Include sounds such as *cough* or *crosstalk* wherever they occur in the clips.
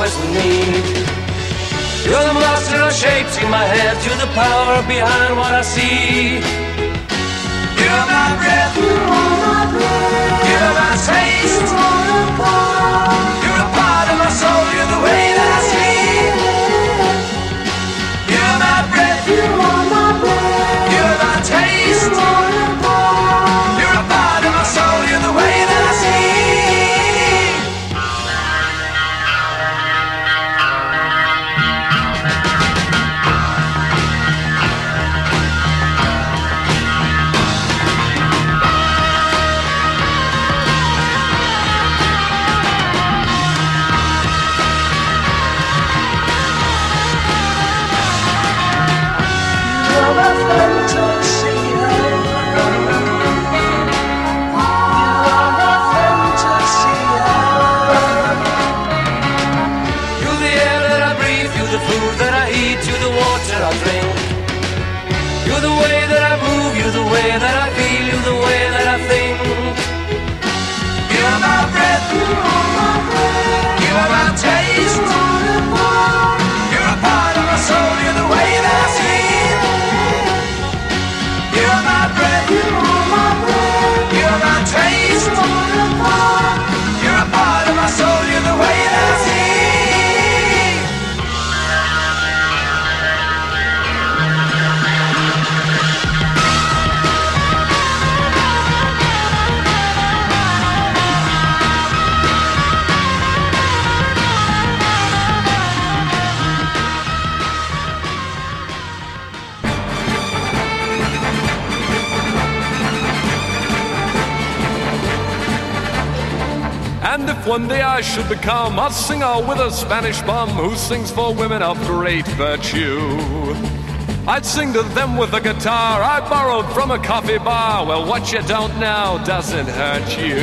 always need. You're the master of shapes in my head, you're the power behind what I see. You're my breath, you're my breath, you're my taste, you're a part of my soul, you're the way one day I should become a singer with a Spanish bum who sings for women of great virtue, I'd sing to them with a guitar I borrowed from a coffee bar. Well, what you don't know doesn't hurt you.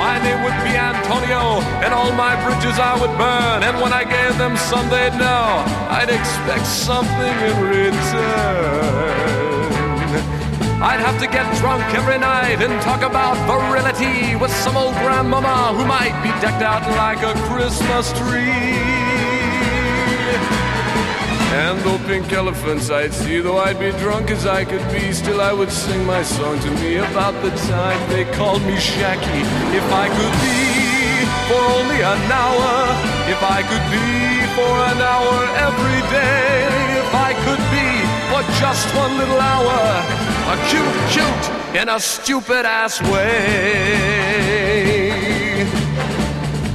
My name would be Antonio, and all my bridges I would burn. And when I gave them some, they'd know I'd expect something in return. I'd have to get drunk every night and talk about virility with some old grandmama who might be decked out like a Christmas tree. And though pink elephants I'd see, though I'd be drunk as I could be, still I would sing my song to me about the time they called me Jackie. If I could be for only an hour, if I could be for an hour every day, if I could be just one little hour, a cute, cute in a stupid ass way.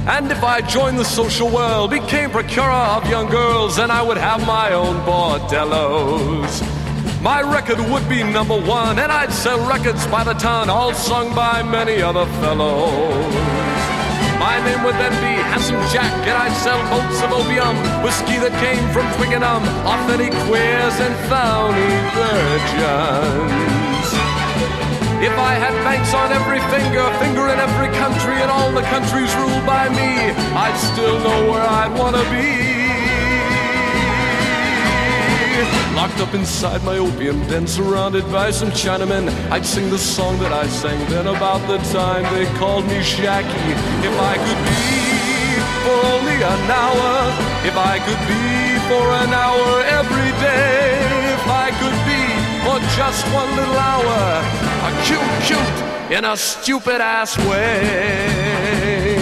And if I joined the social world, became procurer of young girls, then I would have my own bordellos. My record would be number one, and I'd sell records by the ton, all sung by many other fellows. My name would then be Handsome Jack, and I'd sell boats of opium, whiskey that came from Twickenham, authentic queers and phony virgins. If I had banks on every finger, finger in every country, and all the countries ruled by me, I'd still know where I'd want to be. Locked up inside my opium den, surrounded by some Chinamen, I'd sing the song that I sang then about the time they called me Jackie. If I could be for only an hour, if I could be for an hour every day, if I could be for just one little hour, a cute, cute in a stupid ass way.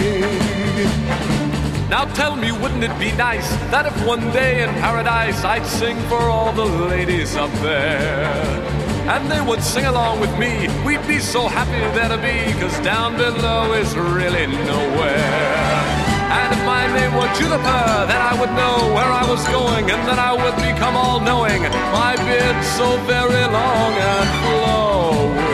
Now tell me, wouldn't it be nice that if one day in paradise I'd sing for all the ladies up there? And they would sing along with me. We'd be so happy there to be, cause down below is really nowhere. And if my name were Juniper, then I would know where I was going, and then I would become all knowing. My beard so very long and flowing.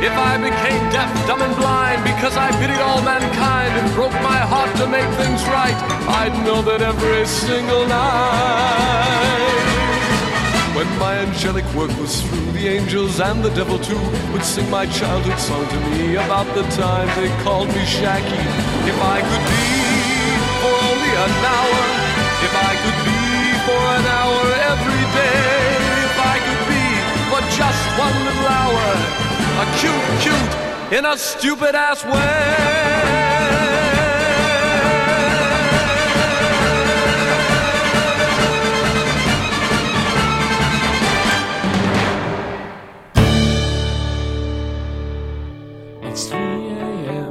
If I became deaf, dumb, and blind because I pitied all mankind and broke my heart to make things right, I'd know that every single night. When my angelic work was through, the angels and the devil too would sing my childhood song to me about the time they called me Jackie. If I could be for only an hour, if I could be for an hour every day, if I could be for just one little hour, cute cute in a stupid ass way. It's 3 a.m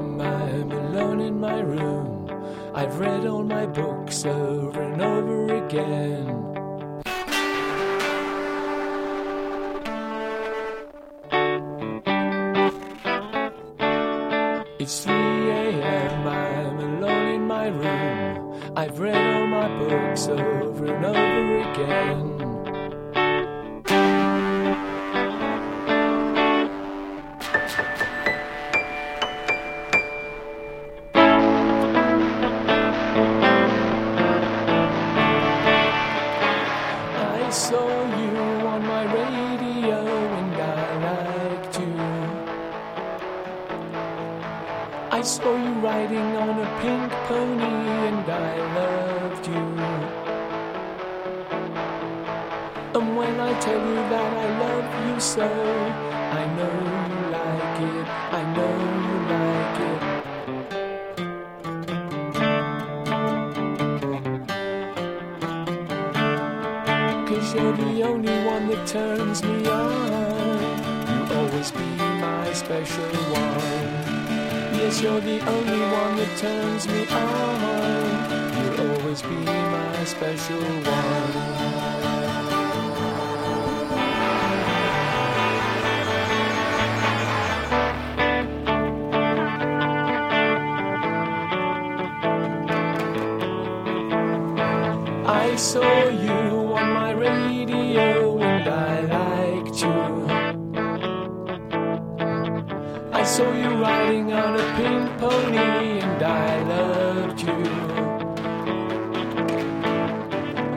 I've read all my books over and over again over and over again. And when I tell you that I love you so, I know you like it, I know you like it. Cause you're the only one that turns me on. You'll always be my special one. Yes, you're the only one that turns me on. You'll always be my special one. Saw you on my radio and I liked you. I saw you riding on a pink pony and I loved you.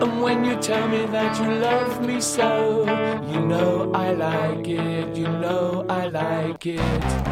And when you tell me that you love me so, you know I like it, you know I like it.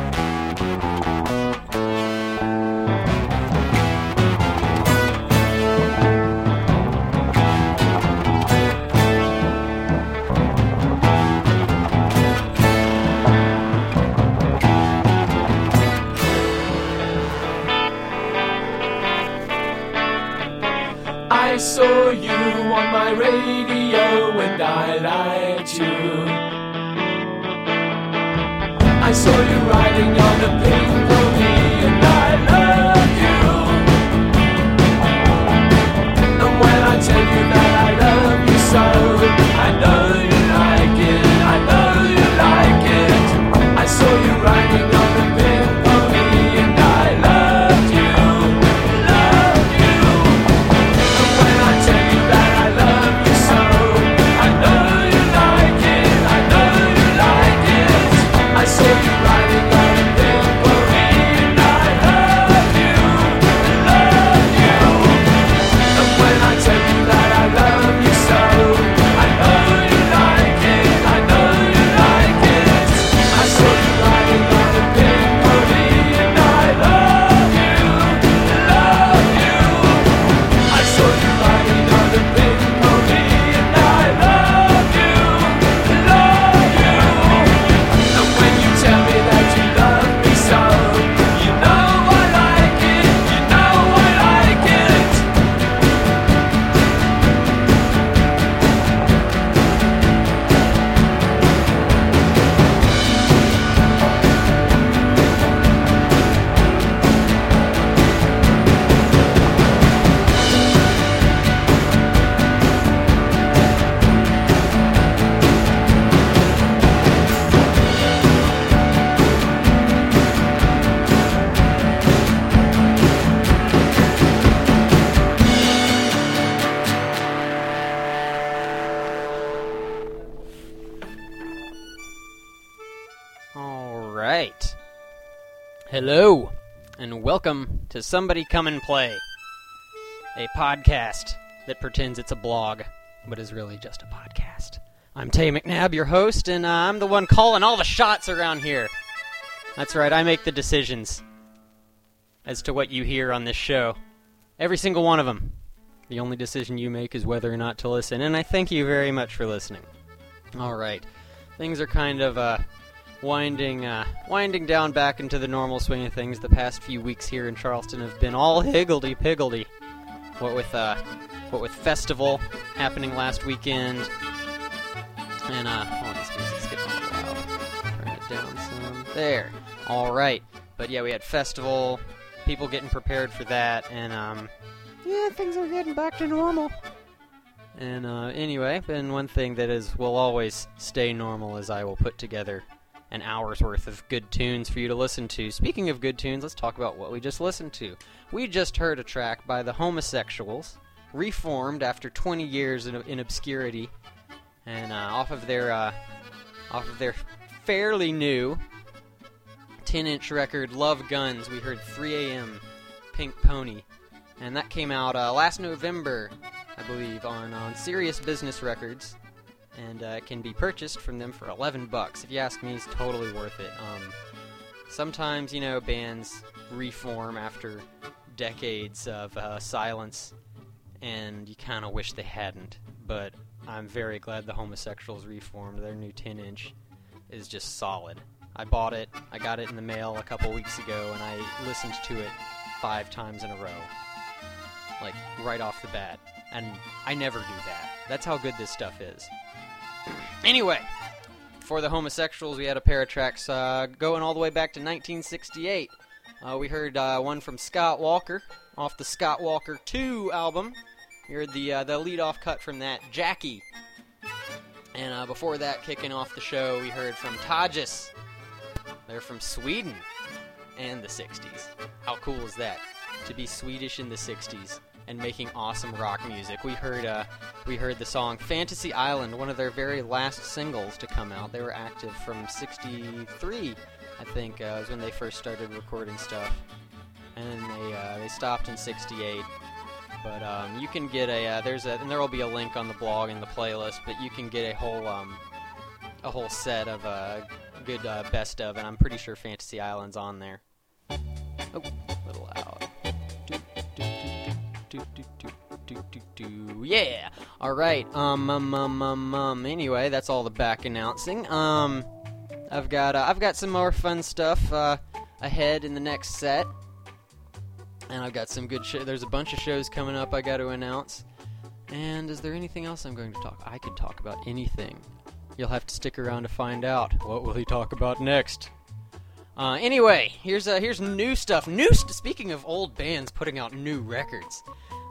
To Somebody Come and Play, a podcast that pretends it's a blog, but is really just a podcast. I'm Tay McNabb, your host, and uh, I'm the one calling all the shots around here. That's right, I make the decisions as to what you hear on this show. Every single one of them. The only decision you make is whether or not to listen, and I thank you very much for listening. All right. Things are kind of uh, winding uh, winding down back into the normal swing of things. The past few weeks here in Charleston have been all higgledy piggledy. What with uh, what with festival happening last weekend, and uh, oh, this music's getting. Turn it down some. There. All right. But yeah, we had festival. people getting prepared for that, and um, yeah, things are getting back to normal. And uh, anyway, and one thing that is will always stay normal is I will put together an hour's worth of good tunes for you to listen to. Speaking of good tunes, let's talk about what we just listened to. We just heard a track by the Homosexuals, reformed after 20 years in, in obscurity, and uh, off of their uh, off of their fairly new 10-inch record "Love Guns." We heard 3 a.m. Pink Pony, and that came out uh, last November, I believe, on on Serious Business Records and uh, can be purchased from them for 11 bucks. If you ask me, it's totally worth it. Um, sometimes, you know, bands reform after decades of uh, silence, and you kind of wish they hadn't. But I'm very glad the homosexuals reformed. Their new 10 inch is just solid. I bought it, I got it in the mail a couple weeks ago, and I listened to it five times in a row. Like, right off the bat. And I never do that. That's how good this stuff is. Anyway, for the homosexuals, we had a pair of tracks uh, going all the way back to 1968. Uh, we heard uh, one from Scott Walker off the Scott Walker 2 album. We heard the uh, the lead off cut from that, Jackie. And uh, before that, kicking off the show, we heard from Tages. They're from Sweden and the 60s. How cool is that? To be Swedish in the 60s and making awesome rock music. We heard uh, we heard the song "Fantasy Island," one of their very last singles to come out. They were active from '63, I think, uh, was when they first started recording stuff, and they uh, they stopped in '68. But um, you can get a uh, there's a and there will be a link on the blog and the playlist, but you can get a whole um, a whole set of uh, good uh, best of, and I'm pretty sure Fantasy Island's on there. Oh, Yeah. All right. Um, um, um, um, um. Anyway, that's all the back announcing. Um, I've got, uh, I've got some more fun stuff uh, ahead in the next set, and I've got some good. Sh- There's a bunch of shows coming up. I got to announce. And is there anything else I'm going to talk? I could talk about anything. You'll have to stick around to find out. What will he talk about next? Uh, anyway, here's uh, here's new stuff. New. St- speaking of old bands putting out new records,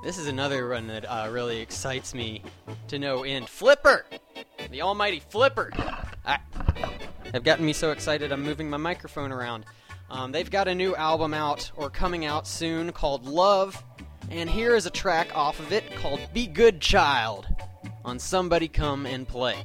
this is another one that uh, really excites me to no end. Flipper, the almighty Flipper. I, have gotten me so excited. I'm moving my microphone around. Um, they've got a new album out or coming out soon called Love, and here is a track off of it called "Be Good Child" on Somebody Come and Play.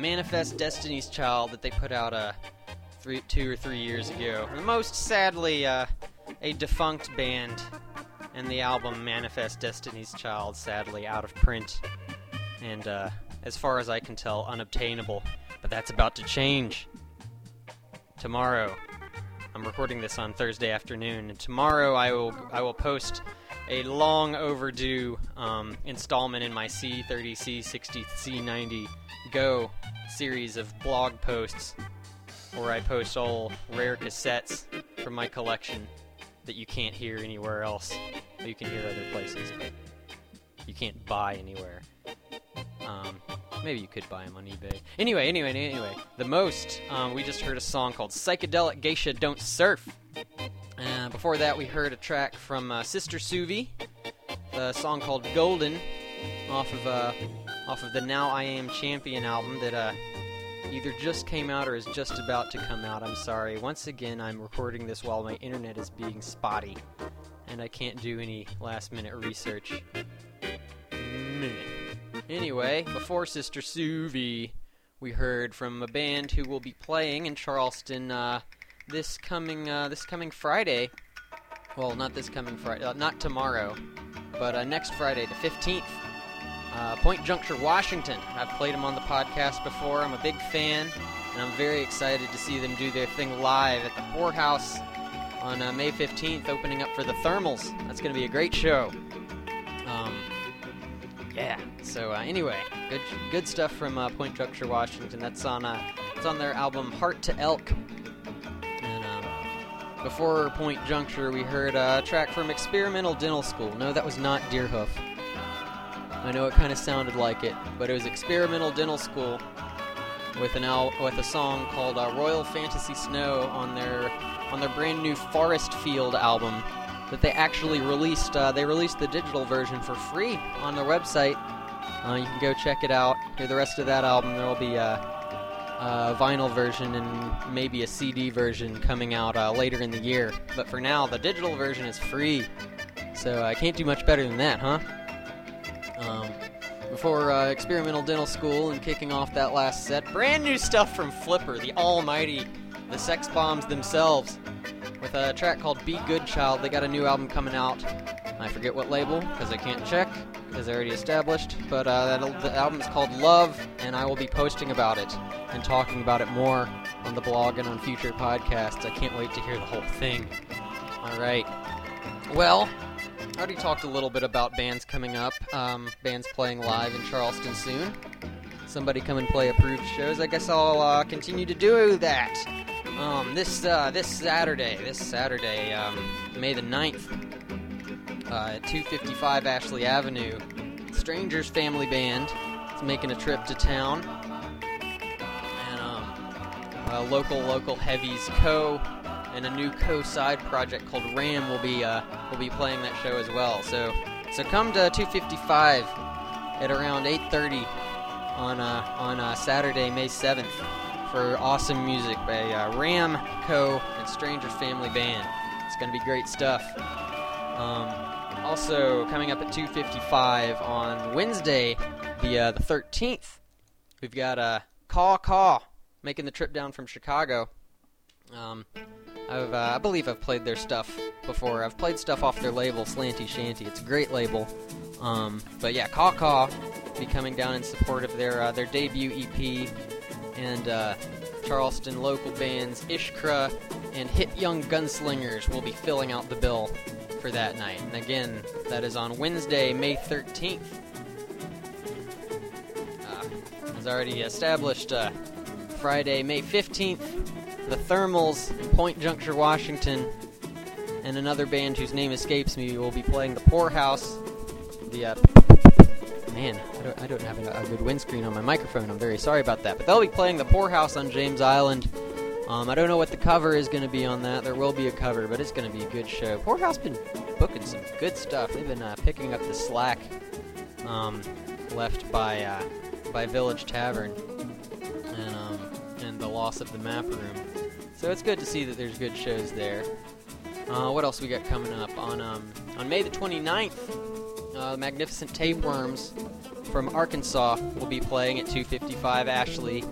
Manifest Destiny's Child that they put out uh, three, two or three years ago. The most sadly uh, a defunct band, and the album Manifest Destiny's Child sadly out of print, and uh, as far as I can tell, unobtainable. But that's about to change. Tomorrow, I'm recording this on Thursday afternoon, and tomorrow I will I will post a long overdue um, installment in my C30, C60, C90 Go series of blog posts where I post all rare cassettes from my collection that you can't hear anywhere else. You can hear other places, but you can't buy anywhere. Um, maybe you could buy them on eBay. Anyway, anyway, anyway. The most, um, we just heard a song called Psychedelic Geisha Don't Surf. Uh, before that, we heard a track from uh, Sister Suvi, a song called Golden, off of uh, off of the Now I Am Champion album that uh, either just came out or is just about to come out. I'm sorry. Once again, I'm recording this while my internet is being spotty, and I can't do any last minute research. Anyway, before Sister Suvi, we heard from a band who will be playing in Charleston uh, this coming uh, this coming Friday. Well, not this coming Friday, uh, not tomorrow, but uh, next Friday, the 15th. Uh, Point Juncture, Washington. I've played them on the podcast before. I'm a big fan, and I'm very excited to see them do their thing live at the Pour House on uh, May 15th, opening up for the Thermals. That's going to be a great show. Um, yeah. So uh, anyway, good good stuff from uh, Point Juncture, Washington. That's on uh, it's on their album Heart to Elk. And um, before Point Juncture, we heard a track from Experimental Dental School. No, that was not Deerhoof. I know it kind of sounded like it, but it was Experimental Dental School with an al- with a song called uh, Royal Fantasy Snow on their on their brand new Forest Field album that they actually released. Uh, they released the digital version for free on their website. Uh, you can go check it out. Hear the rest of that album. There will be a, a vinyl version and maybe a CD version coming out uh, later in the year. But for now, the digital version is free. So I can't do much better than that, huh? Um, before uh, Experimental Dental School and kicking off that last set, brand new stuff from Flipper, the almighty, the Sex Bombs themselves, with a track called Be Good Child. They got a new album coming out. I forget what label, because I can't check, because they're already established. But uh, that, the album is called Love, and I will be posting about it and talking about it more on the blog and on future podcasts. I can't wait to hear the whole thing. Alright. Well, I already talked a little bit about bands coming up, um, bands playing live in Charleston soon. Somebody come and play approved shows. I guess I'll uh, continue to do that. Um, this uh, this Saturday, this Saturday, um, May the 9th, uh, at 255 Ashley Avenue, Strangers Family Band is making a trip to town, and um, uh, local local heavies co and a new co-side project called Ram will be uh, will be playing that show as well. So so come to 255 at around 8:30 on uh, on uh, Saturday, May 7th for awesome music by uh, Ram Co. and Stranger Family Band. It's going to be great stuff. Um, also coming up at 255 on Wednesday, the uh, the 13th, we've got uh, Caw Caw making the trip down from Chicago. Um, I've, uh, I believe I've played their stuff before. I've played stuff off their label, Slanty Shanty. It's a great label. Um, but yeah, Caw Caw be coming down in support of their uh, their debut EP, and uh, Charleston local bands Ishkra and Hit Young Gunslingers will be filling out the bill for that night. And again, that is on Wednesday, May 13th. Uh, as already established, uh, Friday, May 15th, the Thermals in Point Juncture, Washington, and another band whose name escapes me will be playing the Pour House. The uh, man, I don't, I don't have a, a, good windscreen on my microphone. I'm very sorry about that. But they'll be playing the Pour House on James Island. Um, I don't know what the cover is going to be on that. There will be a cover, but it's going to be a good show. Pour House been booking some good stuff. They've been uh, picking up the slack um, left by uh, by Village Tavern and um, and the loss of the map room. So it's good to see that there's good shows there. Uh, what else we got coming up on um, on May the 29th? Uh, Magnificent Tapeworms from Arkansas will be playing at 255 Ashley,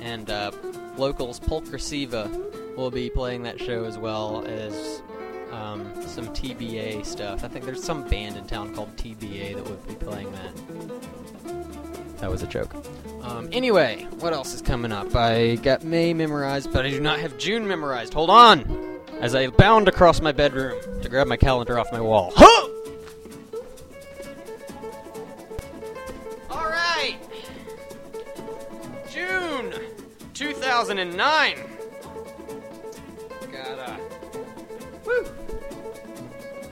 and uh, locals Pulchrasiva will be playing that show as well as um, some TBA stuff. I think there's some band in town called TBA that would be playing that. That was a joke. Um, anyway, what else is coming up? I got May memorized, but I do not have June memorized. Hold on! As I bound across my bedroom to grab my calendar off my wall. Huh! Alright! June 2009! Got a. Woo!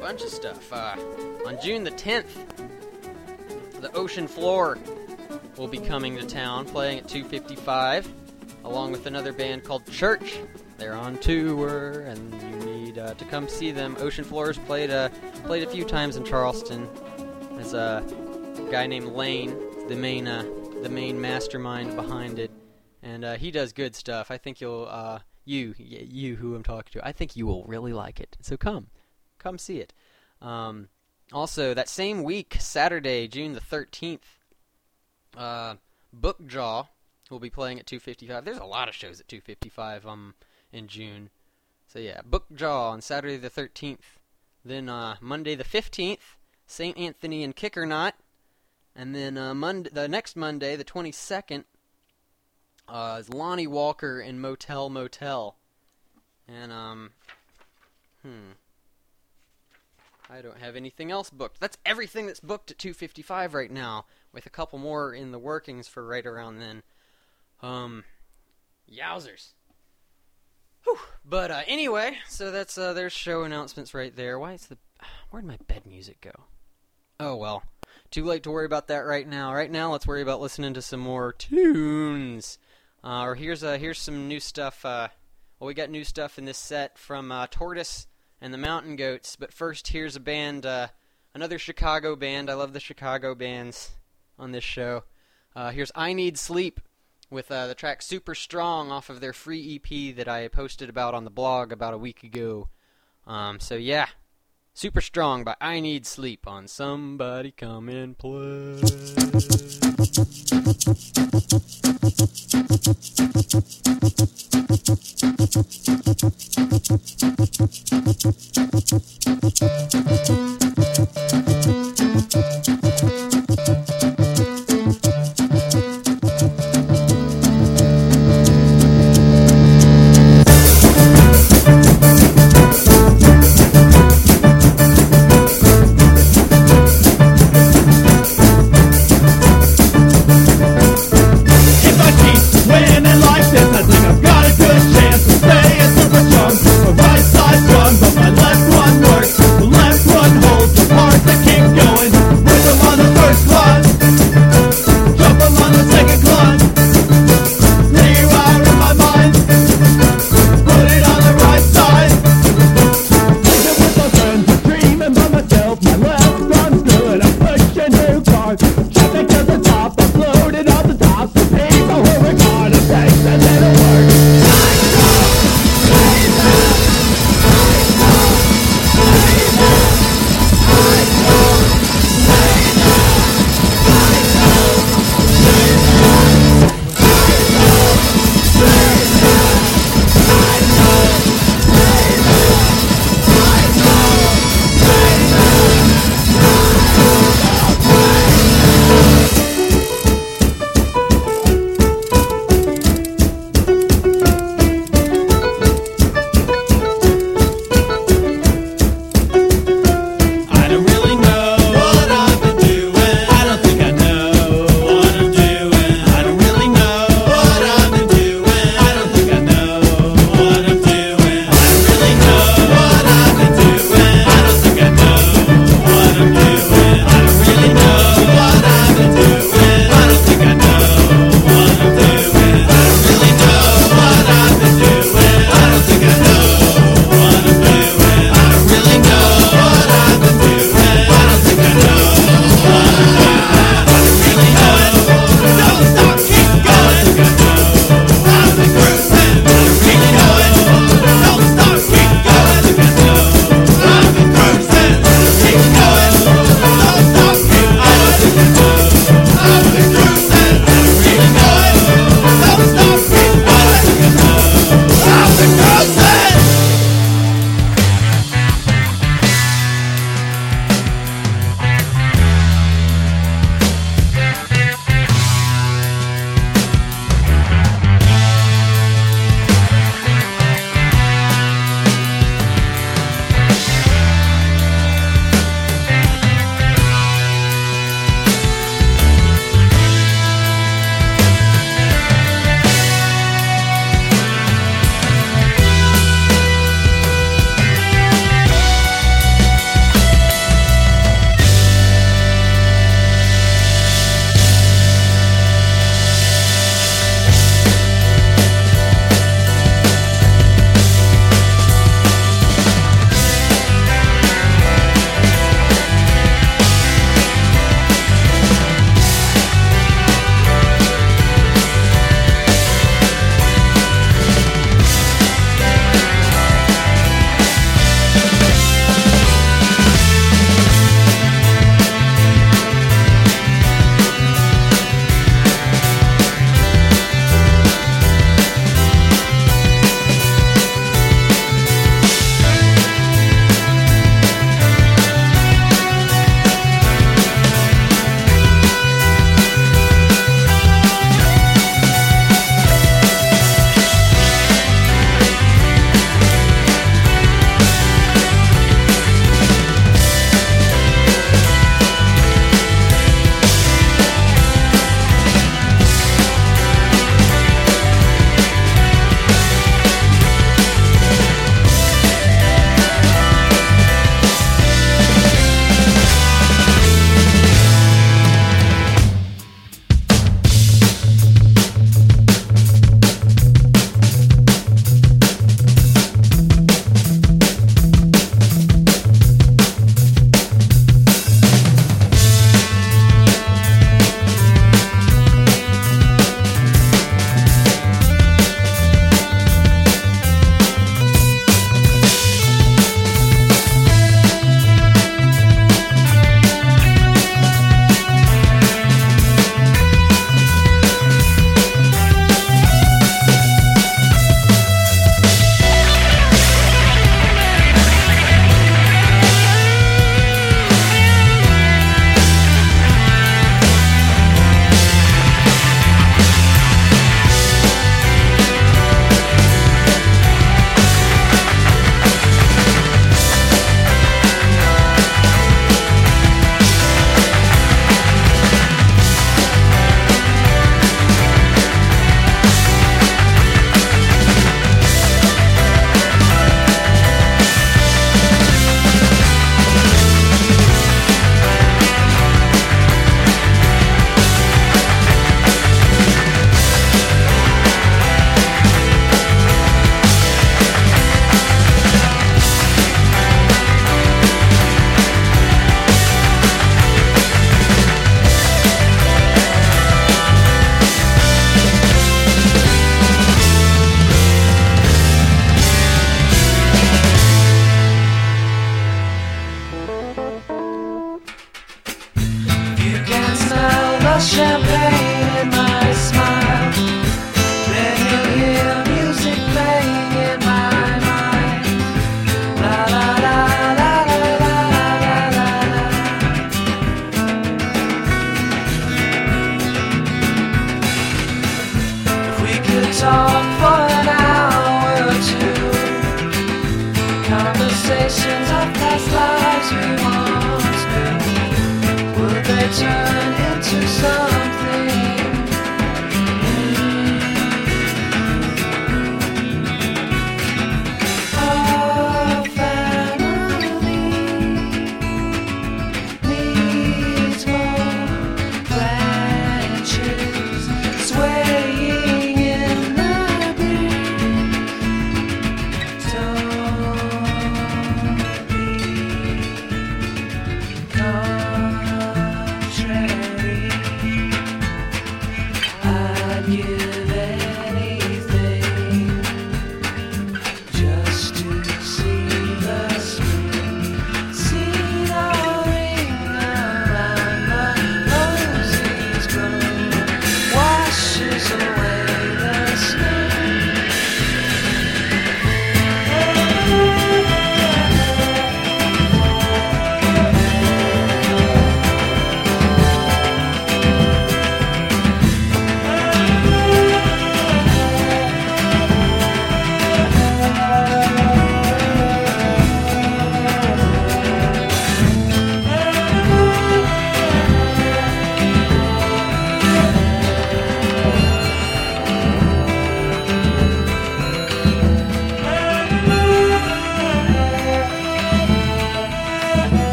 Bunch of stuff. Uh, on June the 10th, the Ocean Floor will be coming to town, playing at 255, along with another band called Church. They're on tour, and you need uh, to come see them. Ocean Floors played uh, played a few times in Charleston. There's a guy named Lane, the main uh, the main mastermind behind it, and uh, he does good stuff. I think you'll uh, you you who I'm talking to. I think you will really like it. So come, come see it. Um, also, that same week, Saturday, June the 13th, uh, Bookjaw will be playing at 255. There's a lot of shows at 255 um in June. So yeah, Bookjaw on Saturday the 13th. Then uh, Monday the 15th, St. Anthony and Kickernot. And then uh, Monday, the next Monday, the 22nd, uh, is Lonnie Walker in Motel Motel. And um, hmm. I don't have anything else booked. That's everything that's booked at 255 right now, with a couple more in the workings for right around then. Um, yowzers. Whew. But uh, anyway, so that's uh, there's show announcements right there. Why is the *sighs* where'd my bed music go? Oh well, too late to worry about that right now. Right now, let's worry about listening to some more tunes. Uh, or here's uh, here's some new stuff. Uh, well, we got new stuff in this set from uh, Tortoise and the Mountain Goats. But first, here's a band, uh, another Chicago band. I love the Chicago bands on this show. Uh, here's I Need Sleep with uh, the track Super Strong off of their free EP that I posted about on the blog about a week ago. Um, so, yeah, Super Strong by I Need Sleep on Somebody Come and Play. If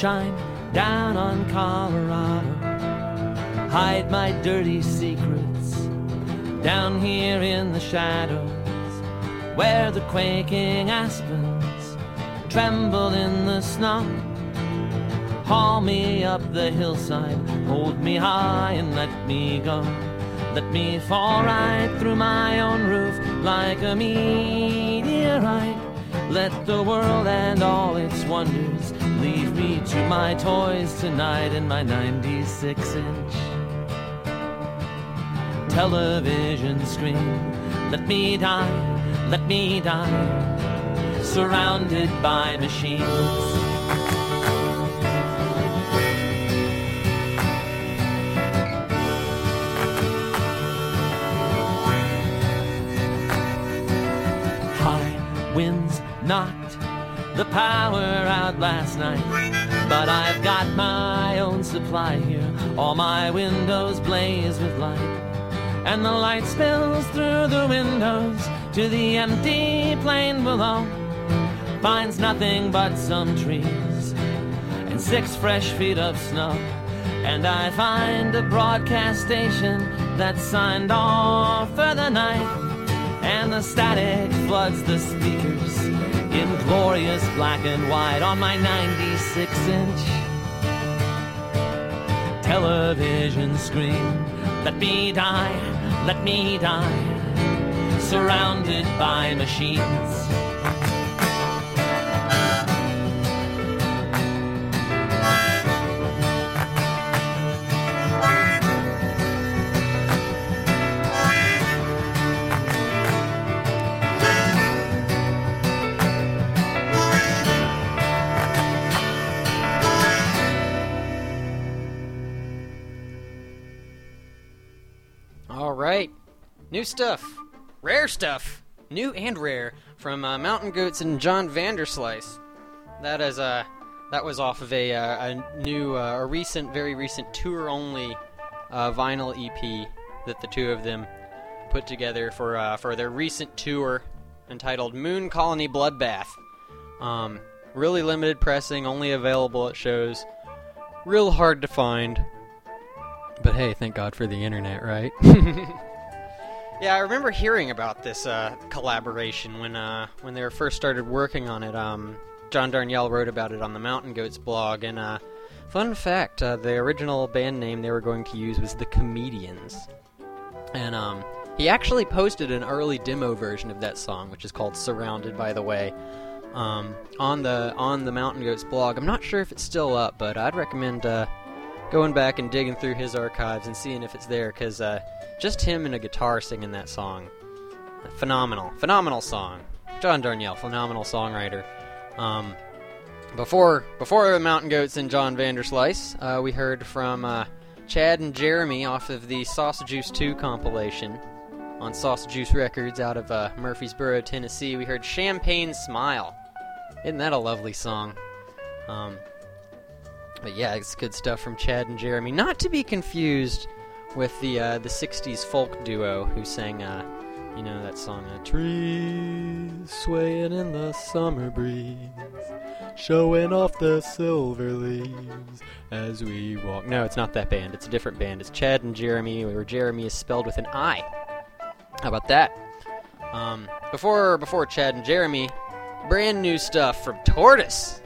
shine down on Colorado. Hide my dirty secrets down here in the shadows where the quaking aspens tremble in the snow. Haul me up the hillside, hold me high and let me go. Let me fall right through my own roof like a meteorite. Let the world and all its wonders leave me to my toys tonight in my 96 inch television screen. Let me die, let me die, surrounded by machines. High winds knocked the power out last night. But I've got my own supply here. All my windows blaze with light. And the light spills through the windows to the empty plain below. Finds nothing but some trees and six fresh feet of snow. And I find a broadcast station that's signed off for the night. And the static floods the speakers in glorious black and white on my 96 inch television screen. Let me die, let me die, surrounded by machines. New stuff, rare stuff, new and rare from uh, Mountain Goats and John Vanderslice. That is uh, that was off of a, uh, a new, uh, a recent, very recent tour-only uh, vinyl EP that the two of them put together for uh, for their recent tour entitled Moon Colony Bloodbath. Um, really limited pressing, only available at shows. Real hard to find. But hey, thank God for the internet, right? *laughs* yeah, I remember hearing about this uh, collaboration when uh, when they were first started working on it. Um, John Darnielle wrote about it on the Mountain Goats blog, and uh, fun fact: uh, the original band name they were going to use was the Comedians, and um, he actually posted an early demo version of that song, which is called "Surrounded." By the way, um, on the on the Mountain Goats blog. I'm not sure if it's still up, but I'd recommend uh, going back and digging through his archives and seeing if it's there, because uh, just him and a guitar singing that song, phenomenal, phenomenal song. John Darnielle, phenomenal songwriter. Um, before before the Mountain Goats and John Vanderslice, uh, we heard from uh, Chad and Jeremy off of the Sauce Juice 2 compilation on Sauce Juice Records out of uh, Murfreesboro, Tennessee. We heard Champagne Smile. Isn't that a lovely song? Um, but yeah, it's good stuff from Chad and Jeremy. Not to be confused with the uh, the '60s folk duo who sang, uh, you know, that song, uh, "Trees swaying in the summer breeze, showing off the silver leaves as we walk." No, it's not that band. It's a different band. It's Chad and Jeremy, where Jeremy is spelled with an I. How about that? Um, before before Chad and Jeremy, brand new stuff from Tortoise.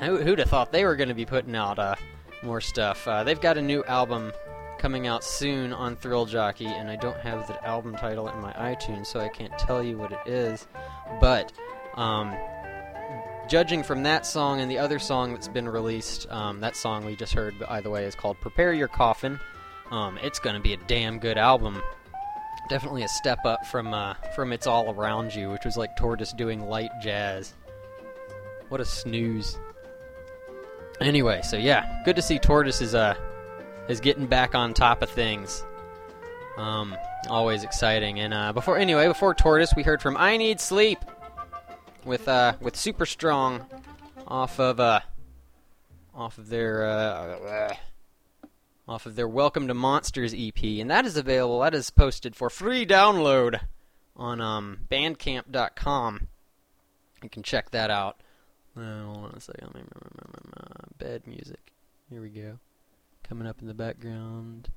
Who, who'd have thought they were going to be putting out uh, more stuff? Uh, they've got a new album coming out soon on Thrill Jockey, and I don't have the album title in my iTunes, so I can't tell you what it is. But um, judging from that song and the other song that's been released, um, that song we just heard, by the way, is called "Prepare Your Coffin." Um, it's going to be a damn good album. Definitely a step up from uh, from "It's All Around You," which was like Tortoise doing light jazz. What a snooze. Anyway, so yeah, good to see Tortoise is uh is getting back on top of things. Um, always exciting. And uh, before anyway, before Tortoise, we heard from I Need Sleep with uh with Super Strong off of uh off of their uh, off of their Welcome to Monsters EP, and that is available. That is posted for free download on um, Bandcamp.com. You can check that out. Uh, hold on a second. My bed music. Here we go. Coming up in the background.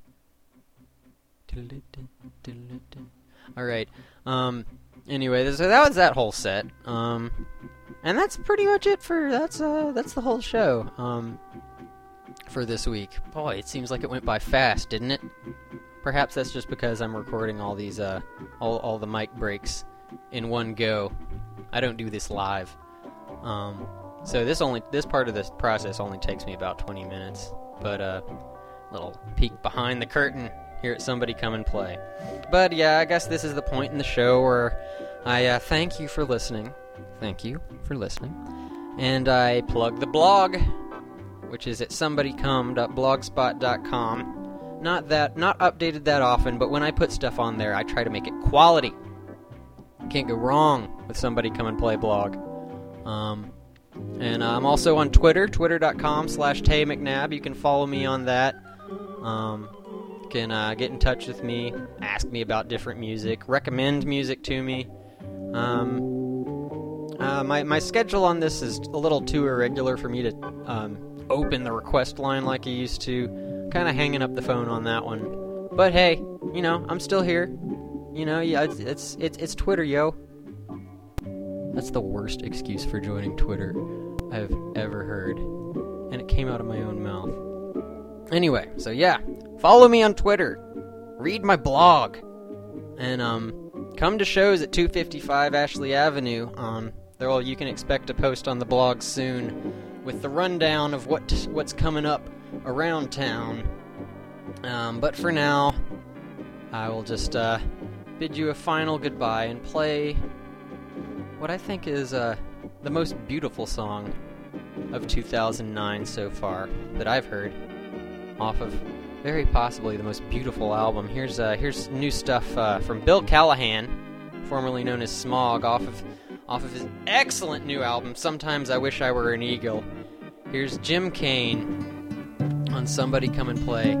All right. Um. Anyway, so that was that whole set. Um, and that's pretty much it for that's uh that's the whole show. Um, for this week. Boy, it seems like it went by fast, didn't it? Perhaps that's just because I'm recording all these uh all all the mic breaks in one go. I don't do this live. Um, so this only this part of this process only takes me about 20 minutes. But uh, little peek behind the curtain here at somebody come and play. But yeah, I guess this is the point in the show where I uh, thank you for listening. Thank you for listening, and I plug the blog, which is at somebodycome.blogspot.com. Not that not updated that often, but when I put stuff on there, I try to make it quality. Can't go wrong with somebody come and play blog. Um, and I'm also on Twitter, twitter.com slash Tay McNabb. You can follow me on that. Um, you can uh, get in touch with me, ask me about different music, recommend music to me. Um, uh, my, my schedule on this is a little too irregular for me to um, open the request line like I used to. Kind of hanging up the phone on that one. But hey, you know, I'm still here. You know, yeah, it's it's it's, it's Twitter, yo. That's the worst excuse for joining Twitter I've ever heard. And it came out of my own mouth. Anyway, so yeah, Follow me on Twitter. Read my blog. And um, come to shows at 255 Ashley Avenue. Um, there will, you can expect to post on the blog soon with the rundown of what what's coming up around town. Um, but for now, I will just uh, bid you a final goodbye and play what I think is uh, the most beautiful song of 2009 so far that I've heard off of very possibly the most beautiful album. Here's uh, here's new stuff uh, from Bill Callahan, formerly known as Smog, off of off of his excellent new album. Sometimes I wish I were an eagle. Here's Jim Cain on Somebody Come and Play.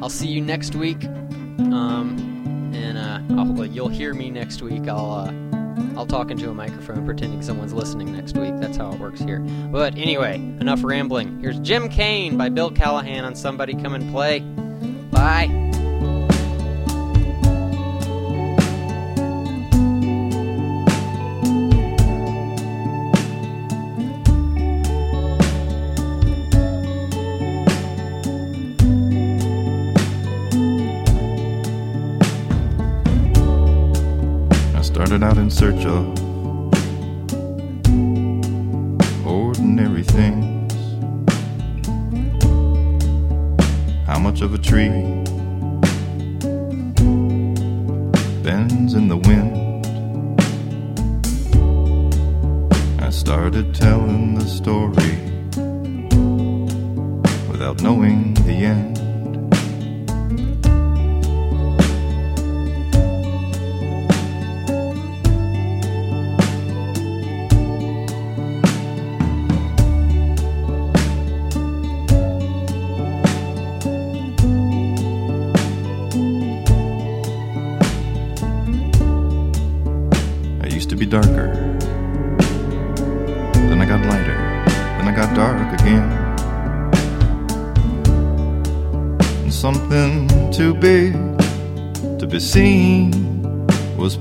I'll see you next week, um, and uh, I'll, you'll hear me next week. I'll uh, I'll talk into a microphone pretending someone's listening next week. That's how it works here. But anyway, enough rambling. Here's Jim Cain by Bill Callahan on Somebody Come and Play. Bye. Started out in search of ordinary things. How much of a tree bends in the wind? I started telling the story without knowing the end.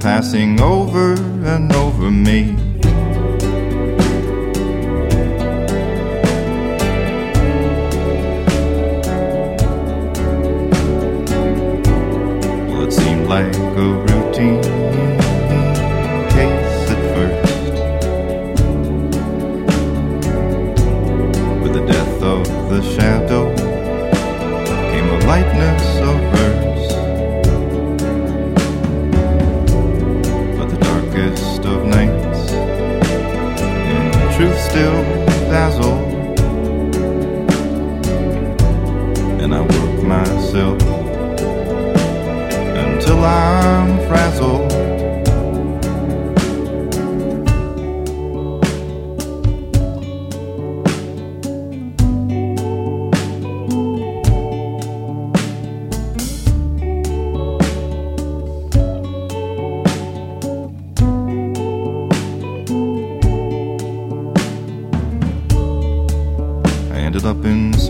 Passing over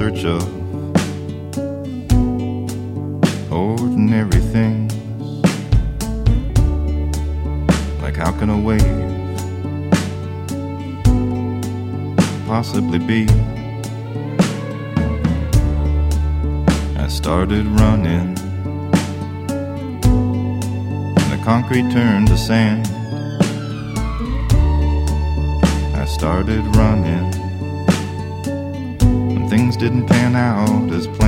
search of ordinary things. Like, how can a wave possibly be? I started running, and the concrete turned to sand. I started running didn't pan out as planned.